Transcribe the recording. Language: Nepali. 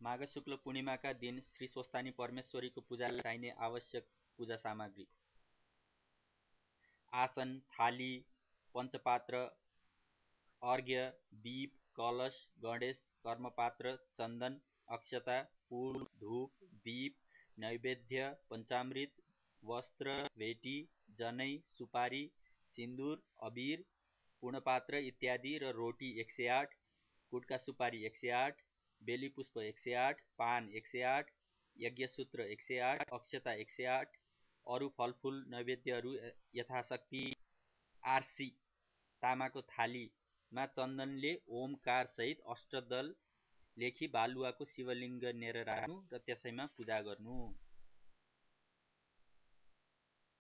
माघ शुक्ल पूर्णिमाका दिन श्री स्वस्तानी परमेश्वरीको पूजालाई चाहिने आवश्यक पूजा सामग्री। आसन थाली पञ्चपात्र अर्घ्य दीप कलश गणेश कर्मपात्र चन्दन अक्षता फुल धूप दीप नैवेद्य पञ्चामृत वस्त्र भेटी जनै सुपारी सिन्दुर अबिर पूर्णपात्र इत्यादि र रोटी एक सय आठ गुटका सुपारी एक सय आठ बेली पुष्प एक सय आठ पान एक सय आठ यज्ञसूत्र एक सय आठ अक्षता एक सय आठ अरू फलफुल नैवेद्यहरू यथाशक्ति आरसी तामाको थालीमा चन्दनले ओमकारसहित अष्टदल लेखी बालुवाको शिवलिङ्ग लिएर राख्नु र त्यसैमा पूजा गर्नु।